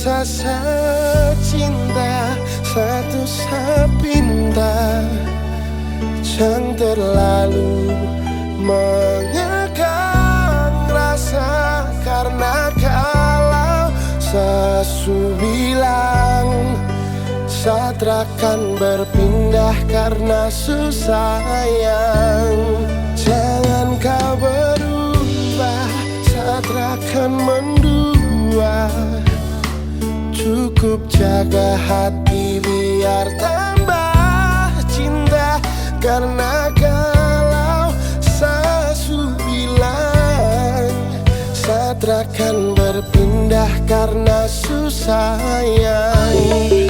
Sasa cinta Satu sepinta Jangan terlalu mengekang rasa Karena kalau sesu bilang Satrakan berpindah karena susah yang Jangan kau ber cukup jaga hati biar tambah cinta. Karena kalau sasu bilang satrakan berpindah karena susah sayang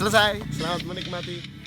Selesai. Selamat menikmati.